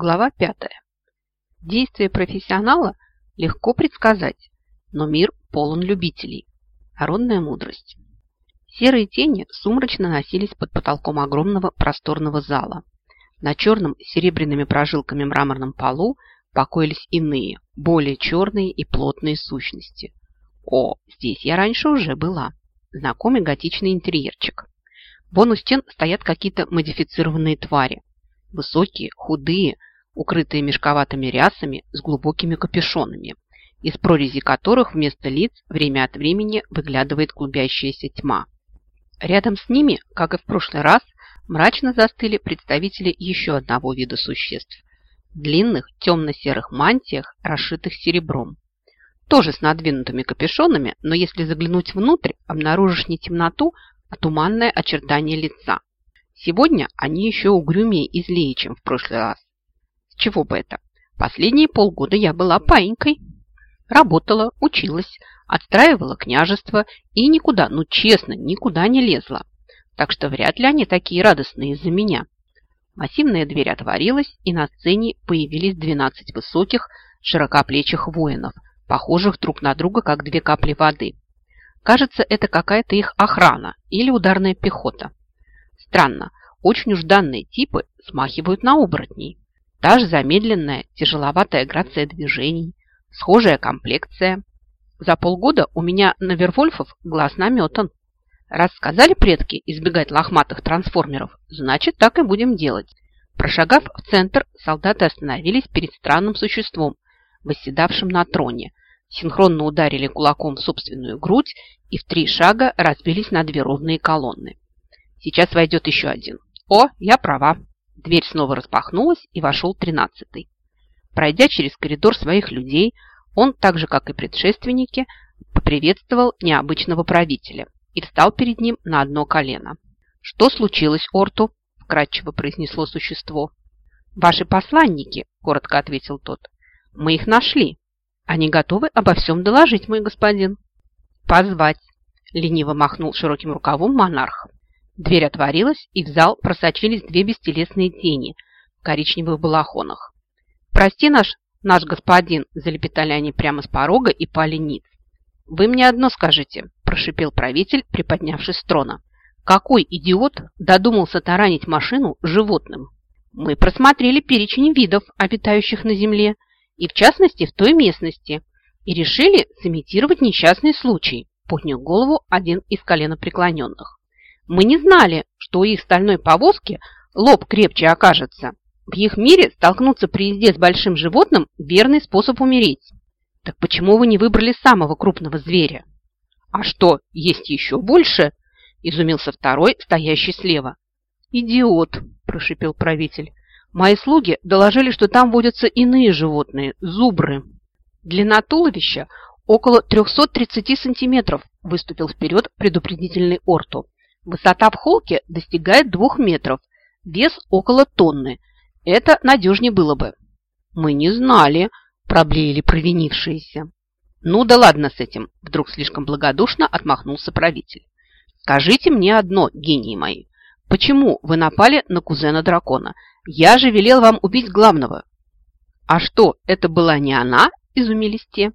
Глава 5. Действие профессионала легко предсказать, но мир полон любителей. Народная мудрость. Серые тени сумрачно носились под потолком огромного просторного зала. На черном серебряными прожилками мраморном полу покоились иные, более черные и плотные сущности. О, здесь я раньше уже была. Знакомый готичный интерьерчик. Вон у стен стоят какие-то модифицированные твари. Высокие, худые, укрытые мешковатыми рясами с глубокими капюшонами, из прорези которых вместо лиц время от времени выглядывает клубящаяся тьма. Рядом с ними, как и в прошлый раз, мрачно застыли представители еще одного вида существ – длинных темно-серых мантиях, расшитых серебром. Тоже с надвинутыми капюшонами, но если заглянуть внутрь, обнаружишь не темноту, а туманное очертание лица. Сегодня они еще угрюмее и злее, чем в прошлый раз. Чего бы это? Последние полгода я была паинькой. Работала, училась, отстраивала княжество и никуда, ну честно, никуда не лезла. Так что вряд ли они такие радостные из-за меня. Массивная дверь отворилась, и на сцене появились 12 высоких, широкоплечих воинов, похожих друг на друга, как две капли воды. Кажется, это какая-то их охрана или ударная пехота. Странно, очень уж данные типы смахивают на оборотней. Та же замедленная, тяжеловатая грация движений, схожая комплекция. За полгода у меня на Вервольфов глаз наметан. Раз сказали предки избегать лохматых трансформеров, значит, так и будем делать. Прошагав в центр, солдаты остановились перед странным существом, восседавшим на троне, синхронно ударили кулаком в собственную грудь и в три шага разбились на две ровные колонны. Сейчас войдет еще один. О, я права. Дверь снова распахнулась, и вошел тринадцатый. Пройдя через коридор своих людей, он, так же, как и предшественники, поприветствовал необычного правителя и встал перед ним на одно колено. «Что случилось, Орту?» – вкратчиво произнесло существо. «Ваши посланники», – коротко ответил тот. «Мы их нашли. Они готовы обо всем доложить, мой господин. Позвать. Лениво махнул широким рукавом монарх. Дверь отворилась, и в зал просочились две бестелесные тени в коричневых балахонах. «Прости наш, наш господин!» – залепетали они прямо с порога и пали ниц. «Вы мне одно скажите!» – прошипел правитель, приподнявшись с трона. «Какой идиот додумался таранить машину животным?» «Мы просмотрели перечень видов, обитающих на земле, и в частности в той местности, и решили сымитировать несчастный случай, поднял голову один из коленопреклоненных. Мы не знали, что у их стальной повозки лоб крепче окажется. В их мире столкнуться при езде с большим животным – верный способ умереть. Так почему вы не выбрали самого крупного зверя? А что, есть еще больше? Изумился второй, стоящий слева. Идиот, прошипел правитель. Мои слуги доложили, что там водятся иные животные – зубры. Длина туловища около 330 сантиметров, выступил вперед предупредительный Орту. Высота в холке достигает двух метров, вес около тонны. Это надежнее было бы. Мы не знали, проблеяли провинившиеся. Ну да ладно с этим, вдруг слишком благодушно отмахнулся правитель. Скажите мне одно, гении мои, почему вы напали на кузена дракона? Я же велел вам убить главного. А что, это была не она? Изумились те.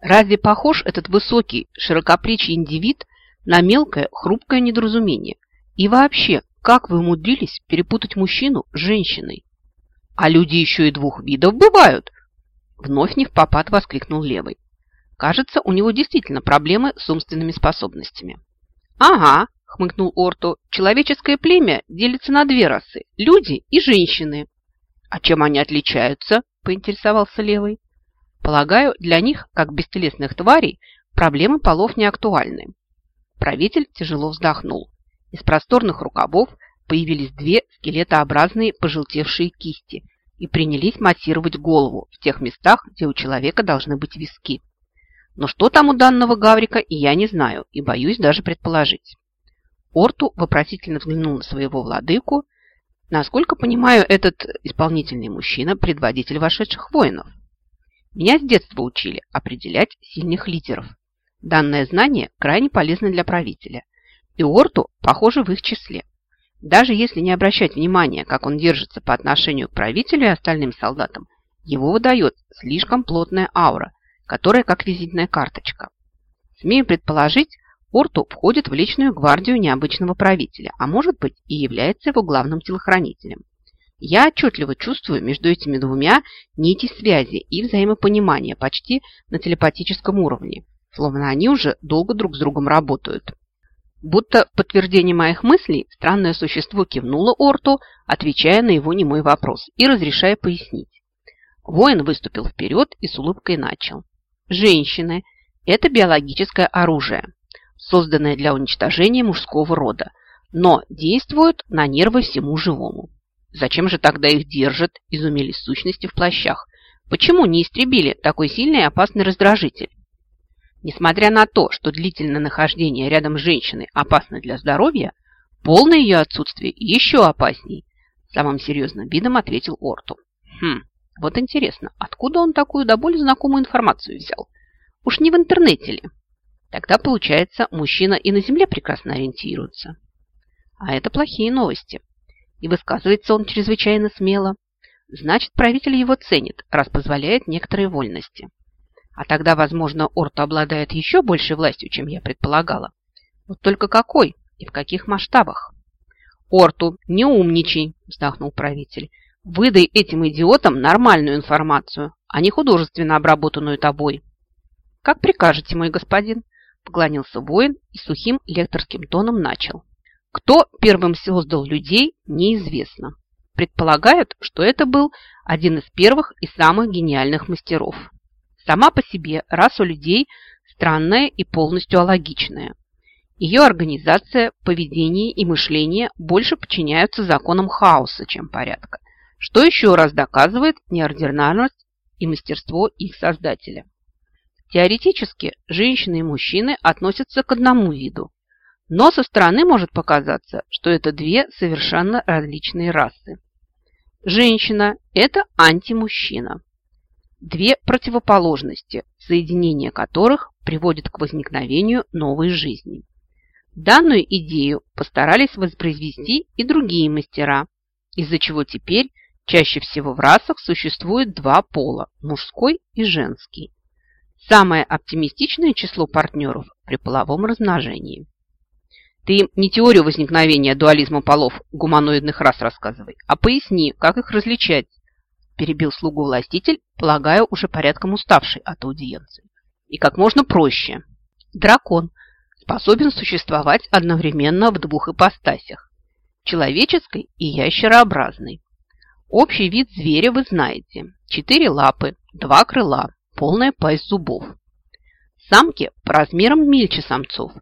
Разве похож этот высокий, широкоплечий индивид на мелкое, хрупкое недоразумение? И вообще, как вы умудрились перепутать мужчину с женщиной? А люди еще и двух видов бывают. Вновь не в попад воскликнул левый. Кажется, у него действительно проблемы с умственными способностями. Ага, хмыкнул Орту. Человеческое племя делится на две расы – люди и женщины. А чем они отличаются? Поинтересовался Левый. Полагаю, для них, как бестелесных тварей, проблемы полов не актуальны. Правитель тяжело вздохнул. Из просторных рукавов появились две скелетообразные пожелтевшие кисти и принялись массировать голову в тех местах, где у человека должны быть виски. Но что там у данного гаврика, я не знаю и боюсь даже предположить. Орту вопросительно взглянул на своего владыку. Насколько понимаю, этот исполнительный мужчина – предводитель вошедших воинов. Меня с детства учили определять сильных лидеров. Данное знание крайне полезно для правителя. И Орту, похоже, в их числе. Даже если не обращать внимания, как он держится по отношению к правителю и остальным солдатам, его выдает слишком плотная аура, которая как визитная карточка. Смею предположить, Орту входит в личную гвардию необычного правителя, а может быть и является его главным телохранителем. Я отчетливо чувствую между этими двумя нити связи и взаимопонимания почти на телепатическом уровне, словно они уже долго друг с другом работают. Будто в подтверждение моих мыслей странное существо кивнуло Орту, отвечая на его немой вопрос и разрешая пояснить. Воин выступил вперед и с улыбкой начал. Женщины – это биологическое оружие, созданное для уничтожения мужского рода, но действуют на нервы всему живому. Зачем же тогда их держат, изумились сущности в плащах? Почему не истребили такой сильный и опасный раздражитель? Несмотря на то, что длительное нахождение рядом с женщиной опасно для здоровья, полное ее отсутствие еще опасней, самым серьезным видом ответил Орту. Хм, вот интересно, откуда он такую до боли знакомую информацию взял? Уж не в интернете ли? Тогда, получается, мужчина и на земле прекрасно ориентируется. А это плохие новости. И высказывается он чрезвычайно смело. Значит, правитель его ценит, раз позволяет некоторые вольности. А тогда, возможно, Орто обладает еще большей властью, чем я предполагала. Вот только какой и в каких масштабах? Орту, не умничай, вздохнул правитель. Выдай этим идиотам нормальную информацию, а не художественно обработанную тобой. Как прикажете, мой господин, поклонился воин и сухим лекторским тоном начал. Кто первым создал людей, неизвестно. Предполагают, что это был один из первых и самых гениальных мастеров. Сама по себе раса людей странная и полностью алогичная. Ее организация, поведение и мышление больше подчиняются законам хаоса, чем порядка, что еще раз доказывает неординарность и мастерство их создателя. Теоретически женщины и мужчины относятся к одному виду, но со стороны может показаться, что это две совершенно различные расы. Женщина – это антимужчина, Две противоположности, соединение которых приводит к возникновению новой жизни. Данную идею постарались воспроизвести и другие мастера, из-за чего теперь чаще всего в расах существует два пола – мужской и женский. Самое оптимистичное число партнеров при половом размножении. Ты не теорию возникновения дуализма полов гуманоидных рас рассказывай, а поясни, как их различать, перебил слугу властитель, полагаю, уже порядком уставший от аудиенции. И как можно проще. Дракон способен существовать одновременно в двух ипостасях – человеческой и ящерообразной. Общий вид зверя вы знаете. Четыре лапы, два крыла, полная пасть зубов. Самки по размерам мельче самцов,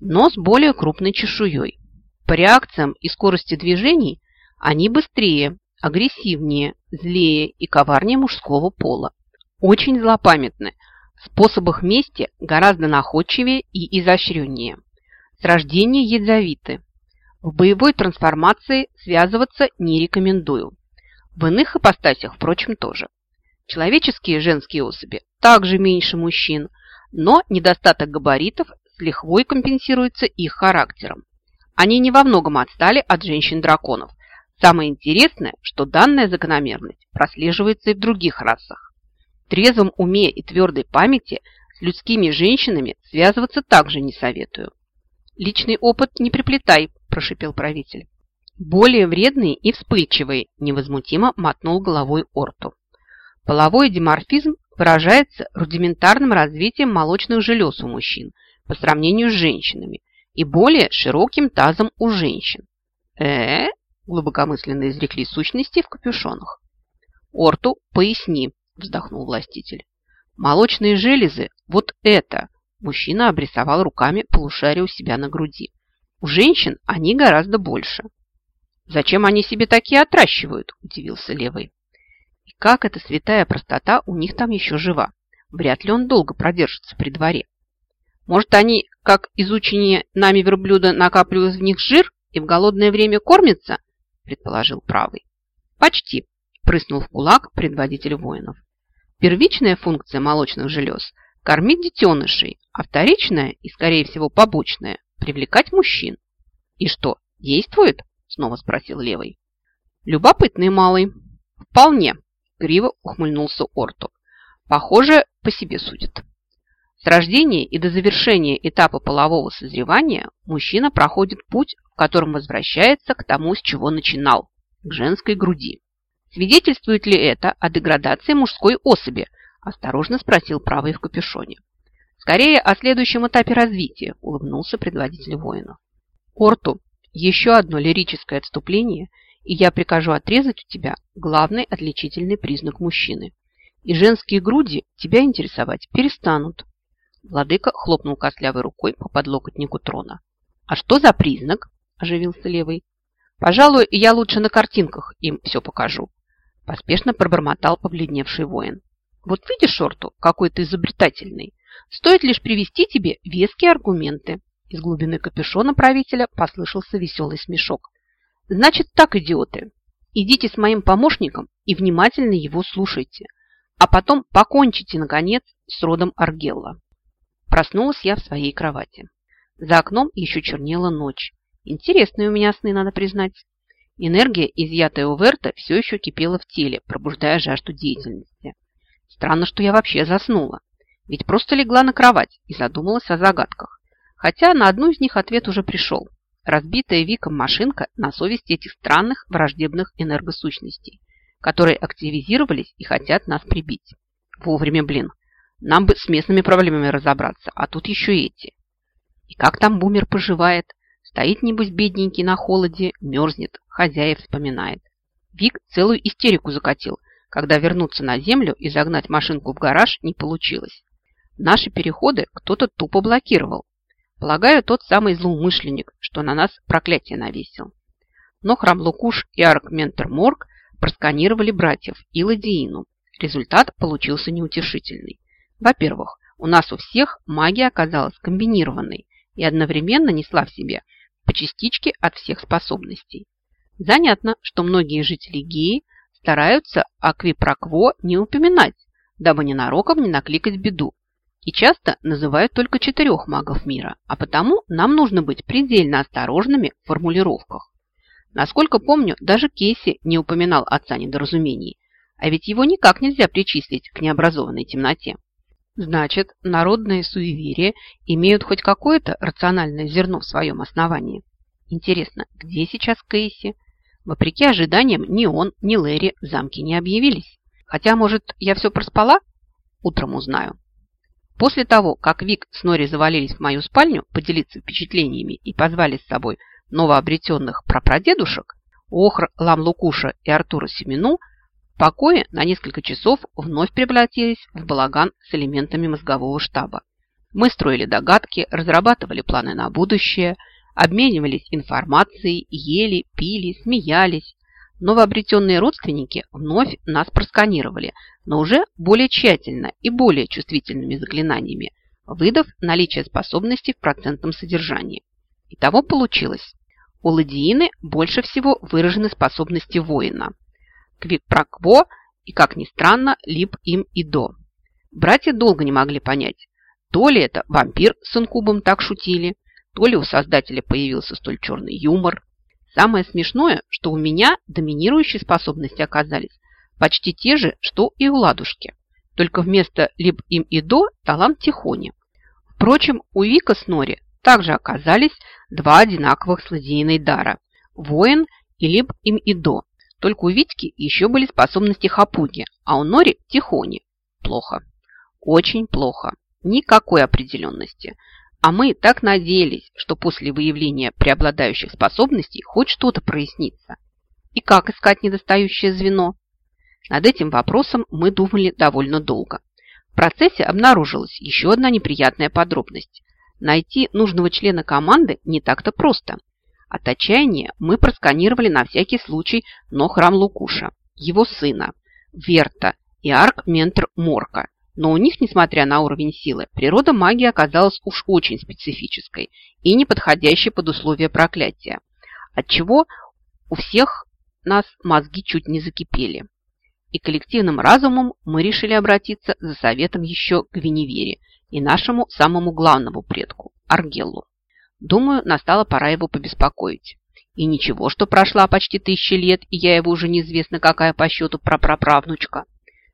но с более крупной чешуей. По реакциям и скорости движений они быстрее, агрессивнее, злее и коварнее мужского пола. Очень злопамятны, в способах мести гораздо находчивее и изощреннее. С рождения ядовиты. В боевой трансформации связываться не рекомендую. В иных ипостасях, впрочем, тоже. Человеческие женские особи также меньше мужчин, но недостаток габаритов с лихвой компенсируется их характером. Они не во многом отстали от женщин-драконов, Самое интересное, что данная закономерность прослеживается и в других расах. В трезвом уме и твердой памяти с людскими женщинами связываться также не советую. «Личный опыт не приплетай», – прошипел правитель. Более вредные и вспыльчивые, невозмутимо мотнул головой Орту. Половой диморфизм выражается рудиментарным развитием молочных желез у мужчин по сравнению с женщинами и более широким тазом у женщин. э, глубокомысленно изрекли сущности в капюшонах. «Орту, поясни», – вздохнул властитель. «Молочные железы – вот это!» Мужчина обрисовал руками полушарие у себя на груди. «У женщин они гораздо больше». «Зачем они себе такие отращивают?» – удивился левый. «И как эта святая простота у них там еще жива? Вряд ли он долго продержится при дворе. Может, они, как изучение нами верблюда, накапливают в них жир и в голодное время кормятся?» Предположил правый. Почти, прыснул в кулак предводитель воинов. Первичная функция молочных желез – кормить детенышей, а вторичная и, скорее всего, побочная – привлекать мужчин. И что, действует? Снова спросил левый. Любопытный малый. Вполне. Криво ухмыльнулся Орту. Похоже, по себе судят. Рождения и до завершения этапа полового созревания мужчина проходит путь, в котором возвращается к тому, с чего начинал – к женской груди. Свидетельствует ли это о деградации мужской особи? Осторожно спросил правый в капюшоне. Скорее о следующем этапе развития, улыбнулся предводитель воина. Орту, еще одно лирическое отступление, и я прикажу отрезать у тебя главный отличительный признак мужчины. И женские груди тебя интересовать перестанут. Владыка хлопнул костлявой рукой по подлокотнику трона. «А что за признак?» – оживился левый. «Пожалуй, я лучше на картинках им все покажу», – поспешно пробормотал побледневший воин. «Вот видишь, Шорту, какой ты изобретательный. Стоит лишь привести тебе веские аргументы». Из глубины капюшона правителя послышался веселый смешок. «Значит так, идиоты, идите с моим помощником и внимательно его слушайте, а потом покончите, наконец, с родом Аргелла». Проснулась я в своей кровати. За окном еще чернела ночь. Интересные у меня сны, надо признать. Энергия, изъятая у Верта, все еще кипела в теле, пробуждая жажду деятельности. Странно, что я вообще заснула. Ведь просто легла на кровать и задумалась о загадках. Хотя на одну из них ответ уже пришел. Разбитая Виком машинка на совести этих странных враждебных энергосущностей, которые активизировались и хотят нас прибить. Вовремя, блин. Нам бы с местными проблемами разобраться, а тут еще эти. И как там бумер поживает? Стоит, небось, бедненький на холоде, мерзнет, хозяев вспоминает. Вик целую истерику закатил, когда вернуться на землю и загнать машинку в гараж не получилось. Наши переходы кто-то тупо блокировал. Полагаю, тот самый злоумышленник, что на нас проклятие навесил. Но храм Лукуш и Аркментер Морг просканировали братьев и Ладиину. Результат получился неутешительный. Во-первых, у нас у всех магия оказалась комбинированной и одновременно несла в себе по частичке от всех способностей. Занятно, что многие жители Геи стараются о квипрокво не упоминать, дабы ненароком не накликать беду, и часто называют только четырех магов мира, а потому нам нужно быть предельно осторожными в формулировках. Насколько помню, даже Кейси не упоминал отца недоразумений, а ведь его никак нельзя причислить к необразованной темноте. Значит, народные суеверия имеют хоть какое-то рациональное зерно в своем основании. Интересно, где сейчас Кейси? Вопреки ожиданиям, ни он, ни Лэри в замке не объявились. Хотя, может, я все проспала? Утром узнаю. После того, как Вик с Нори завалились в мою спальню поделиться впечатлениями и позвали с собой новообретенных прапрадедушек, Охр, Лам Лукуша и Артура Семену Покои на несколько часов вновь превратились в балаган с элементами мозгового штаба. Мы строили догадки, разрабатывали планы на будущее, обменивались информацией, ели, пили, смеялись. Новообретенные родственники вновь нас просканировали, но уже более тщательно и более чувствительными заклинаниями, выдав наличие способностей в процентном содержании. Итого получилось. У ладиины больше всего выражены способности воина – Квик-пракво и, как ни странно, лип им и до. Братья долго не могли понять, то ли это вампир с инкубом так шутили, то ли у создателя появился столь черный юмор. Самое смешное, что у меня доминирующие способности оказались почти те же, что и у ладушки. Только вместо либ им и до талант тихони. Впрочем, у Вика с Нори также оказались два одинаковых злодейной дара – воин и либ им и до. Только у Витьки еще были способности хапуги, а у Нори – тихони. Плохо. Очень плохо. Никакой определенности. А мы так надеялись, что после выявления преобладающих способностей хоть что-то прояснится. И как искать недостающее звено? Над этим вопросом мы думали довольно долго. В процессе обнаружилась еще одна неприятная подробность. Найти нужного члена команды не так-то просто. От отчаяния мы просканировали на всякий случай но храм Лукуша, его сына, Верта и арк-ментр Морка. Но у них, несмотря на уровень силы, природа магии оказалась уж очень специфической и не подходящей под условия проклятия, отчего у всех нас мозги чуть не закипели. И коллективным разумом мы решили обратиться за советом еще к Веневере и нашему самому главному предку – Аргеллу. Думаю, настала пора его побеспокоить. И ничего, что прошла почти тысяча лет, и я его уже неизвестно какая по счету прапраправнучка.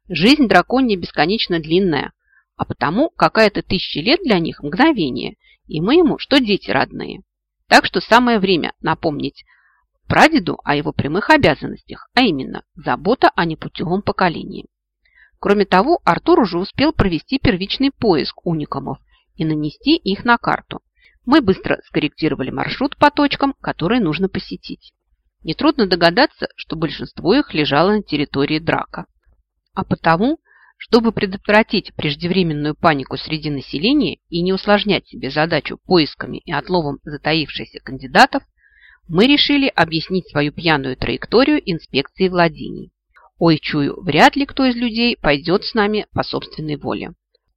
Жизнь драконья бесконечно длинная, а потому какая-то тысяча лет для них – мгновение, и мы ему, что дети родные. Так что самое время напомнить прадеду о его прямых обязанностях, а именно забота о непутевом поколении. Кроме того, Артур уже успел провести первичный поиск уникамов и нанести их на карту. Мы быстро скорректировали маршрут по точкам, которые нужно посетить. Нетрудно догадаться, что большинство их лежало на территории Драка. А потому, чтобы предотвратить преждевременную панику среди населения и не усложнять себе задачу поисками и отловом затаившихся кандидатов, мы решили объяснить свою пьяную траекторию инспекции владений. Ой, чую, вряд ли кто из людей пойдет с нами по собственной воле.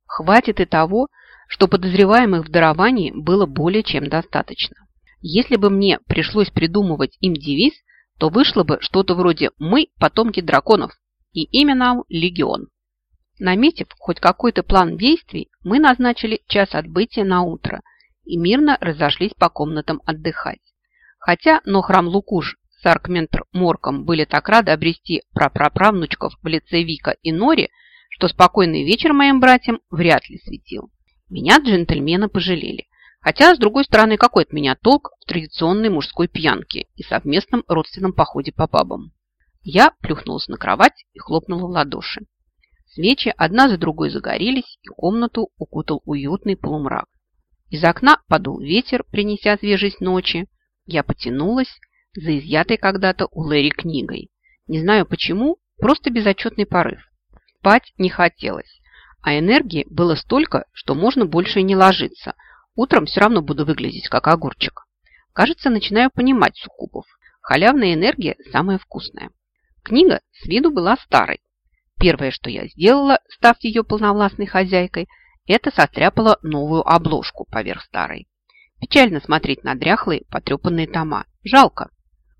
Хватит и того, что подозреваемых в даровании было более чем достаточно. Если бы мне пришлось придумывать им девиз, то вышло бы что-то вроде «Мы – потомки драконов, и имя нам – Легион». Наметив хоть какой-то план действий, мы назначили час отбытия на утро и мирно разошлись по комнатам отдыхать. Хотя Нохрам Лукуш с Аркментр Морком были так рады обрести прапраправнучков в лице Вика и Нори, что спокойный вечер моим братьям вряд ли светил. Меня джентльмены пожалели. Хотя, с другой стороны, какой от меня толк в традиционной мужской пьянке и совместном родственном походе по пабам? Я плюхнулась на кровать и хлопнула в ладоши. Свечи одна за другой загорелись, и комнату укутал уютный полумрак. Из окна подул ветер, принеся свежесть ночи. Я потянулась за изъятой когда-то у Лэри книгой. Не знаю почему, просто безотчетный порыв. Спать не хотелось, а энергии было столько, что можно больше и не ложиться. Утром все равно буду выглядеть как огурчик. Кажется, начинаю понимать Суккубов. Халявная энергия самая вкусная. Книга с виду была старой. Первое, что я сделала, став ее полновластной хозяйкой, это состряпала новую обложку поверх старой. Печально смотреть на дряхлые, потрепанные тома. Жалко.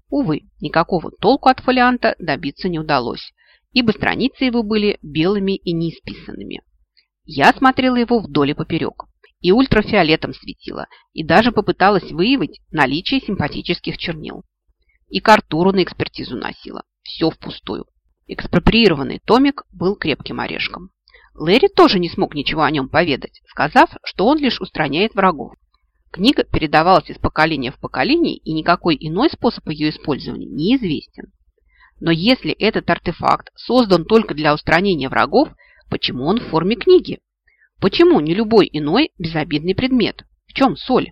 Увы, никакого толку от фолианта добиться не удалось, ибо страницы его были белыми и неисписанными. Я смотрела его вдоль и поперек, и ультрафиолетом светила, и даже попыталась выявить наличие симпатических чернил. И картуру на экспертизу носила. Все впустую. Экспроприированный томик был крепким орешком. Лэри тоже не смог ничего о нем поведать, сказав, что он лишь устраняет врагов. Книга передавалась из поколения в поколение, и никакой иной способ ее использования неизвестен. Но если этот артефакт создан только для устранения врагов, Почему он в форме книги? Почему не любой иной безобидный предмет? В чем соль?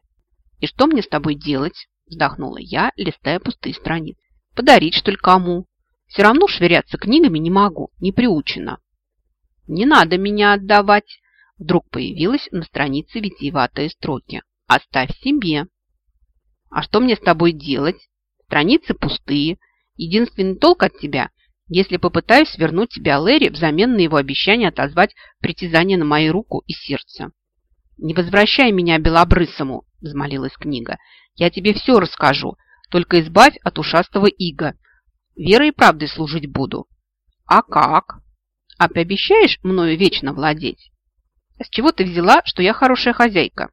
И что мне с тобой делать? Вздохнула я, листая пустые страницы. Подарить, что ли, кому? Все равно швыряться книгами не могу, не приучена. Не надо меня отдавать. Вдруг появилась на странице витиеватые строки. Оставь себе. А что мне с тобой делать? Страницы пустые. Единственный толк от тебя если попытаюсь вернуть тебя Лэри взамен на его обещание отозвать притязание на мою руку и сердце. «Не возвращай меня белобрысому!» – взмолилась книга. «Я тебе все расскажу, только избавь от ушастого ига. Верой и правдой служить буду». «А как?» «А пообещаешь мною вечно владеть?» «С чего ты взяла, что я хорошая хозяйка?»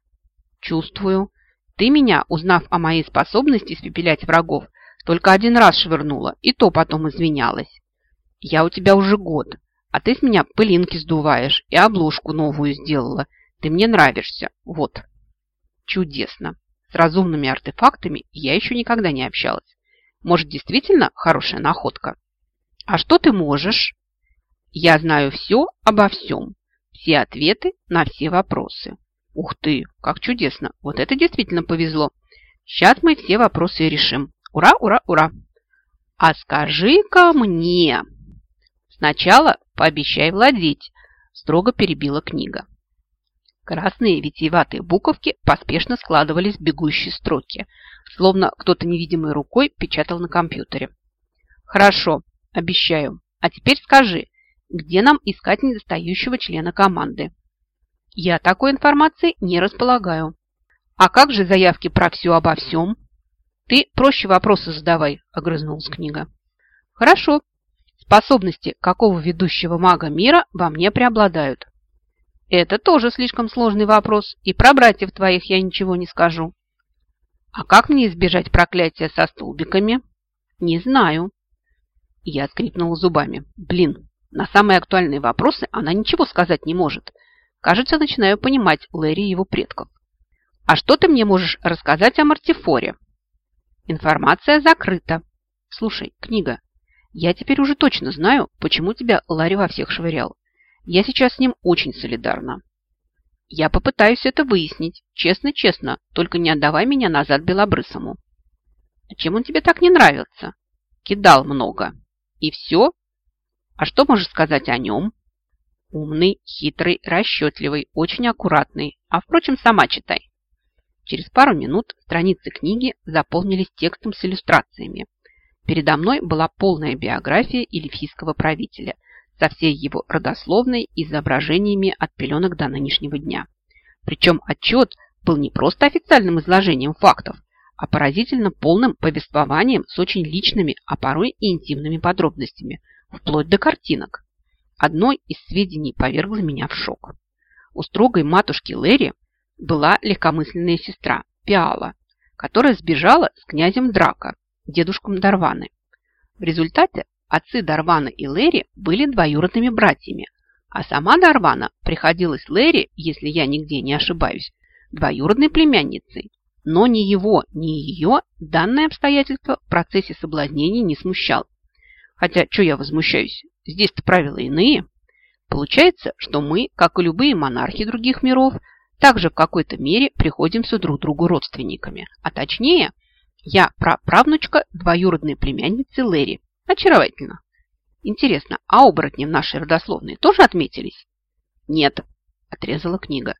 «Чувствую. Ты меня, узнав о моей способности испепелять врагов, только один раз швырнула, и то потом извинялась. Я у тебя уже год, а ты с меня пылинки сдуваешь и обложку новую сделала. Ты мне нравишься. Вот. Чудесно. С разумными артефактами я еще никогда не общалась. Может, действительно хорошая находка? А что ты можешь? Я знаю все обо всем. Все ответы на все вопросы. Ух ты, как чудесно. Вот это действительно повезло. Сейчас мы все вопросы решим. Ура, ура, ура. А скажи-ка мне, Сначала пообещай владеть, строго перебила книга. Красные витиеватые буковки поспешно складывались в бегущие строки, словно кто-то невидимой рукой печатал на компьютере. «Хорошо, обещаю. А теперь скажи, где нам искать недостающего члена команды?» «Я такой информации не располагаю». «А как же заявки про все обо всем?» «Ты проще вопросы задавай», – огрызнулась книга. «Хорошо, Способности какого ведущего мага мира во мне преобладают? Это тоже слишком сложный вопрос, и про братьев твоих я ничего не скажу. А как мне избежать проклятия со столбиками? Не знаю. Я скрипнула зубами. Блин, на самые актуальные вопросы она ничего сказать не может. Кажется, начинаю понимать Лэри и его предков. А что ты мне можешь рассказать о Мартифоре? Информация закрыта. Слушай, книга, я теперь уже точно знаю, почему тебя Ларри во всех швырял. Я сейчас с ним очень солидарна. Я попытаюсь это выяснить. Честно-честно, только не отдавай меня назад Белобрысому. А чем он тебе так не нравится? Кидал много. И все? А что можешь сказать о нем? Умный, хитрый, расчетливый, очень аккуратный. А впрочем, сама читай. Через пару минут страницы книги заполнились текстом с иллюстрациями. Передо мной была полная биография эльфийского правителя со всей его родословной и изображениями от пеленок до нынешнего дня. Причем отчет был не просто официальным изложением фактов, а поразительно полным повествованием с очень личными, а порой и интимными подробностями, вплоть до картинок. Одно из сведений повергло меня в шок. У строгой матушки Лэри была легкомысленная сестра Пиала, которая сбежала с князем Драка, дедушком Дарваны. В результате отцы Дарвана и Лэри были двоюродными братьями, а сама Дарвана приходилась Лэри, если я нигде не ошибаюсь, двоюродной племянницей. Но ни его, ни ее данное обстоятельство в процессе соблазнения не смущало. Хотя, что я возмущаюсь, здесь-то правила иные. Получается, что мы, как и любые монархи других миров, также в какой-то мере приходимся друг другу родственниками. А точнее, я праправнучка двоюродной племянницы Лэри. Очаровательно. Интересно, а оборотни в нашей родословной тоже отметились? Нет, отрезала книга.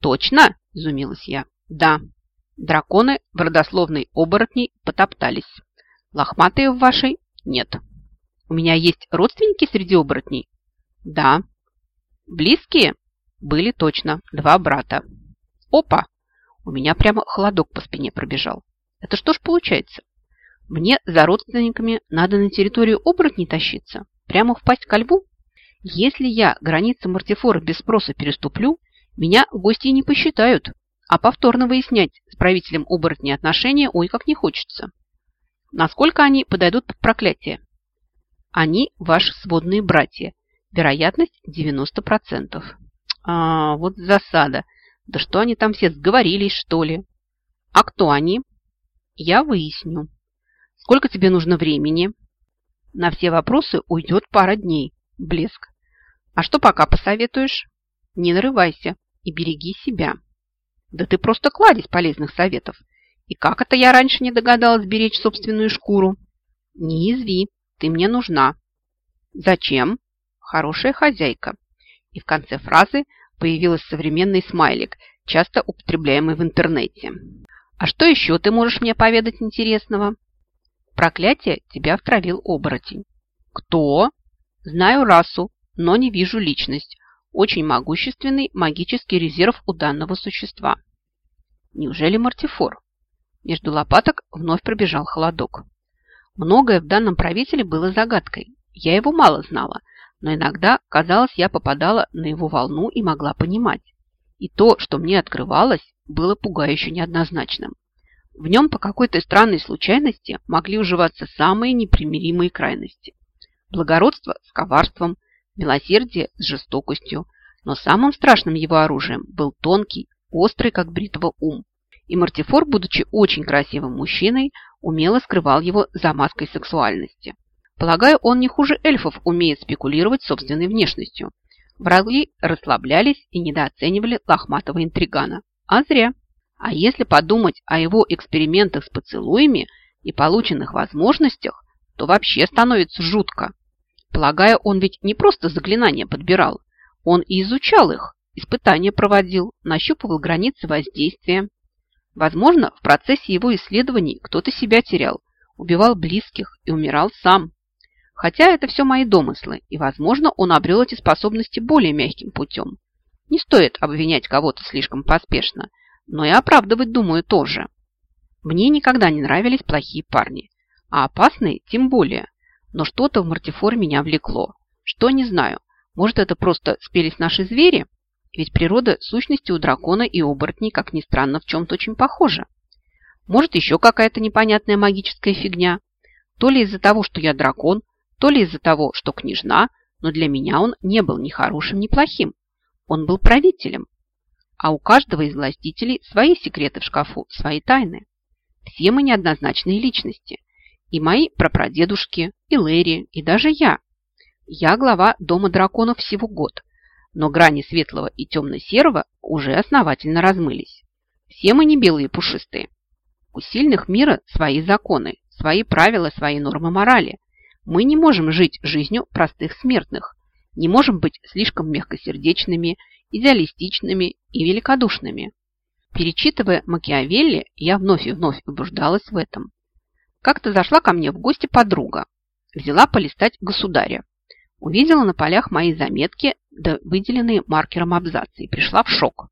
Точно? Изумилась я. Да. Драконы в родословной оборотней потоптались. Лохматые в вашей? Нет. У меня есть родственники среди оборотней? Да. Близкие? Были точно два брата. Опа! У меня прямо холодок по спине пробежал. Это что ж получается? Мне за родственниками надо на территорию оборотней тащиться? Прямо впасть ко льву? Если я границы мартифора без спроса переступлю, меня гости не посчитают, а повторно выяснять с правителем оборотней отношения ой как не хочется. Насколько они подойдут под проклятие? Они ваши сводные братья. Вероятность 90%. А, вот засада. Да что они там все сговорились, что ли? А кто они? Я выясню. Сколько тебе нужно времени? На все вопросы уйдет пара дней. Блеск. А что пока посоветуешь? Не нарывайся и береги себя. Да ты просто кладезь полезных советов. И как это я раньше не догадалась беречь собственную шкуру? Не изви, ты мне нужна. Зачем? Хорошая хозяйка. И в конце фразы появился современный смайлик, часто употребляемый в интернете. А что еще ты можешь мне поведать интересного? Проклятие тебя втравил оборотень. Кто? Знаю расу, но не вижу личность. Очень могущественный магический резерв у данного существа. Неужели мартифор? Между лопаток вновь пробежал холодок. Многое в данном правителе было загадкой. Я его мало знала, но иногда, казалось, я попадала на его волну и могла понимать. И то, что мне открывалось, было пугающе неоднозначным. В нем по какой-то странной случайности могли уживаться самые непримиримые крайности. Благородство с коварством, милосердие с жестокостью, но самым страшным его оружием был тонкий, острый, как бритва, ум. И Мартифор, будучи очень красивым мужчиной, умело скрывал его за маской сексуальности. Полагаю, он не хуже эльфов умеет спекулировать собственной внешностью. Враги расслаблялись и недооценивали лохматого интригана. А зря. А если подумать о его экспериментах с поцелуями и полученных возможностях, то вообще становится жутко. Полагаю, он ведь не просто заклинания подбирал, он и изучал их, испытания проводил, нащупывал границы воздействия. Возможно, в процессе его исследований кто-то себя терял, убивал близких и умирал сам. Хотя это все мои домыслы, и, возможно, он обрел эти способности более мягким путем. Не стоит обвинять кого-то слишком поспешно, но и оправдывать, думаю, тоже. Мне никогда не нравились плохие парни, а опасные тем более. Но что-то в мартифор меня влекло. Что, не знаю. Может, это просто спелись наши звери? Ведь природа сущности у дракона и оборотней, как ни странно, в чем-то очень похожа. Может, еще какая-то непонятная магическая фигня. То ли из-за того, что я дракон, то ли из-за того, что княжна, но для меня он не был ни хорошим, ни плохим. Он был правителем. А у каждого из властителей свои секреты в шкафу, свои тайны. Все мы неоднозначные личности. И мои прапрадедушки, и Лэри, и даже я. Я глава Дома драконов всего год, но грани светлого и темно-серого уже основательно размылись. Все мы не белые пушистые. У сильных мира свои законы, свои правила, свои нормы морали. Мы не можем жить жизнью простых смертных, не можем быть слишком мягкосердечными, идеалистичными и великодушными. Перечитывая Макиавелли, я вновь и вновь убеждалась в этом. Как-то зашла ко мне в гости подруга, взяла полистать государя, увидела на полях мои заметки, да выделенные маркером абзацы, и пришла в шок.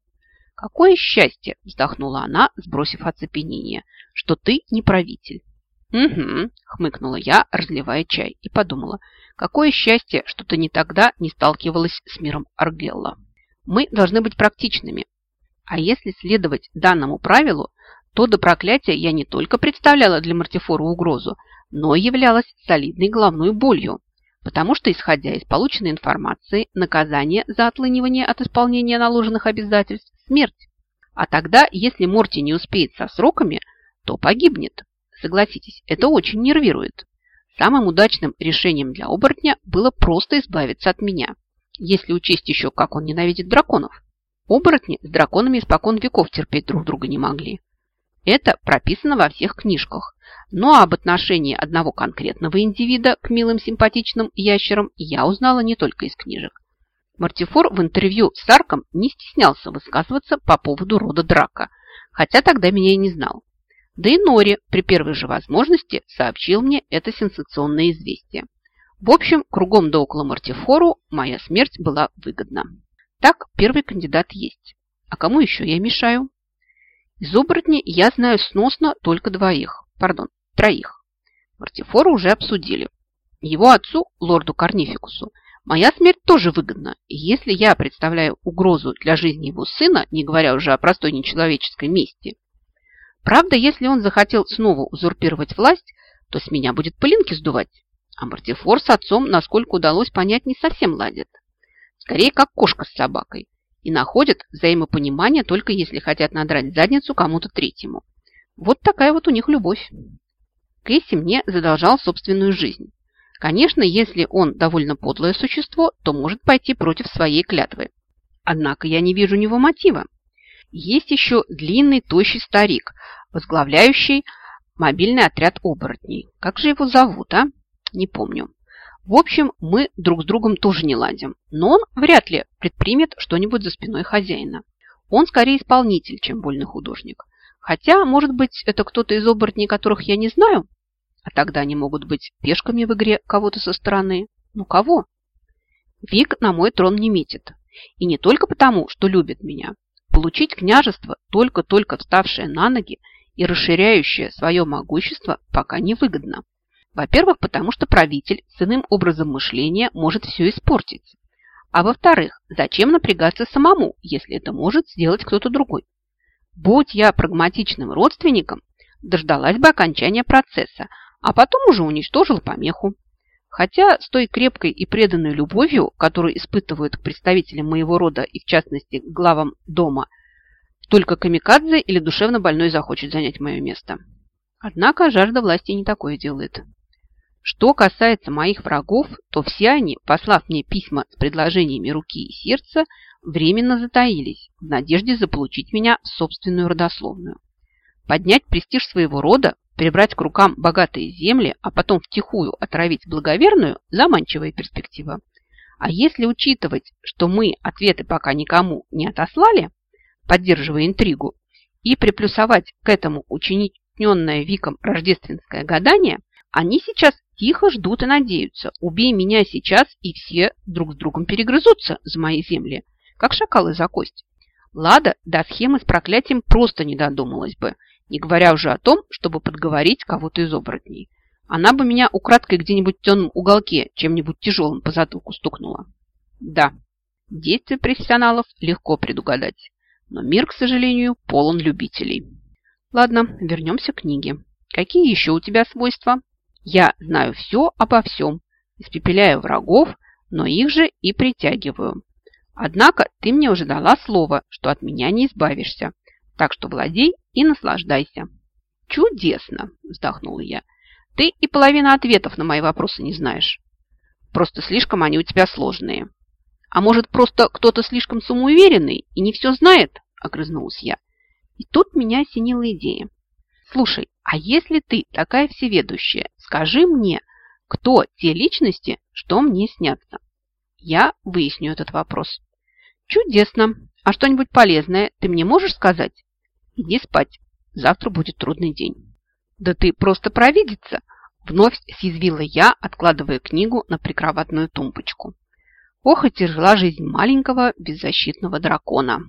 «Какое счастье!» – вздохнула она, сбросив оцепенение, – «что ты не правитель». «Угу», – хмыкнула я, разливая чай, и подумала, какое счастье, что ты не тогда не сталкивалась с миром Аргелла. Мы должны быть практичными. А если следовать данному правилу, то до проклятия я не только представляла для Мартифора угрозу, но и являлась солидной головной болью, потому что, исходя из полученной информации, наказание за отлынивание от исполнения наложенных обязательств – смерть. А тогда, если Морти не успеет со сроками, то погибнет. Согласитесь, это очень нервирует. Самым удачным решением для оборотня было просто избавиться от меня, если учесть еще, как он ненавидит драконов. Оборотни с драконами испокон веков терпеть друг друга не могли. Это прописано во всех книжках. Но об отношении одного конкретного индивида к милым симпатичным ящерам я узнала не только из книжек. Мартифор в интервью с Арком не стеснялся высказываться по поводу рода драка, хотя тогда меня и не знал. Да и Нори при первой же возможности сообщил мне это сенсационное известие. В общем, кругом да около Мартифору моя смерть была выгодна. Так, первый кандидат есть. А кому еще я мешаю? Из оборотней я знаю сносно только двоих, пардон, троих. Мартифору уже обсудили. Его отцу, лорду Корнификусу, моя смерть тоже выгодна. И если я представляю угрозу для жизни его сына, не говоря уже о простой нечеловеческой мести, Правда, если он захотел снова узурпировать власть, то с меня будет пылинки сдувать. А Мартифор с отцом, насколько удалось понять, не совсем ладят. Скорее, как кошка с собакой. И находят взаимопонимание только если хотят надрать задницу кому-то третьему. Вот такая вот у них любовь. Кэсси мне задолжал собственную жизнь. Конечно, если он довольно подлое существо, то может пойти против своей клятвы. Однако я не вижу у него мотива. Есть еще длинный, тощий старик, возглавляющий мобильный отряд оборотней. Как же его зовут, а? Не помню. В общем, мы друг с другом тоже не ладим, но он вряд ли предпримет что-нибудь за спиной хозяина. Он скорее исполнитель, чем вольный художник. Хотя, может быть, это кто-то из оборотней, которых я не знаю? А тогда они могут быть пешками в игре кого-то со стороны. Ну, кого? Вик на мой трон не метит. И не только потому, что любит меня, Получить княжество, только-только вставшее на ноги и расширяющее свое могущество, пока невыгодно. Во-первых, потому что правитель с иным образом мышления может все испортить. А во-вторых, зачем напрягаться самому, если это может сделать кто-то другой? Будь я прагматичным родственником, дождалась бы окончания процесса, а потом уже уничтожила помеху. Хотя с той крепкой и преданной любовью, которую испытывают к представителям моего рода и, в частности, к главам дома, только камикадзе или душевно больной захочет занять мое место. Однако жажда власти не такое делает. Что касается моих врагов, то все они, послав мне письма с предложениями руки и сердца, временно затаились в надежде заполучить меня в собственную родословную. Поднять престиж своего рода Перебрать к рукам богатые земли, а потом втихую отравить благоверную – заманчивая перспектива. А если учитывать, что мы ответы пока никому не отослали, поддерживая интригу, и приплюсовать к этому учиненное Виком рождественское гадание, они сейчас тихо ждут и надеются. Убей меня сейчас, и все друг с другом перегрызутся за мои земли, как шакалы за кость. Лада до схемы с проклятием просто не додумалась бы – не говоря уже о том, чтобы подговорить кого-то из оборотней. Она бы меня украдкой где-нибудь в темном уголке чем-нибудь тяжелым по затылку стукнула. Да, действия профессионалов легко предугадать, но мир, к сожалению, полон любителей. Ладно, вернемся к книге. Какие еще у тебя свойства? Я знаю все обо всем, испепеляю врагов, но их же и притягиваю. Однако ты мне уже дала слово, что от меня не избавишься, так что владей и наслаждайся. Чудесно, вздохнула я. Ты и половина ответов на мои вопросы не знаешь. Просто слишком они у тебя сложные. А может, просто кто-то слишком самоуверенный и не все знает? Огрызнулась я. И тут меня осенила идея. Слушай, а если ты такая всеведущая, скажи мне, кто те личности, что мне снятся? Я выясню этот вопрос. Чудесно. А что-нибудь полезное ты мне можешь сказать? Иди спать. Завтра будет трудный день. Да ты просто провидица, вновь съязвила я, откладывая книгу на прикроватную тумбочку. Ох, и тяжела жизнь маленького беззащитного дракона.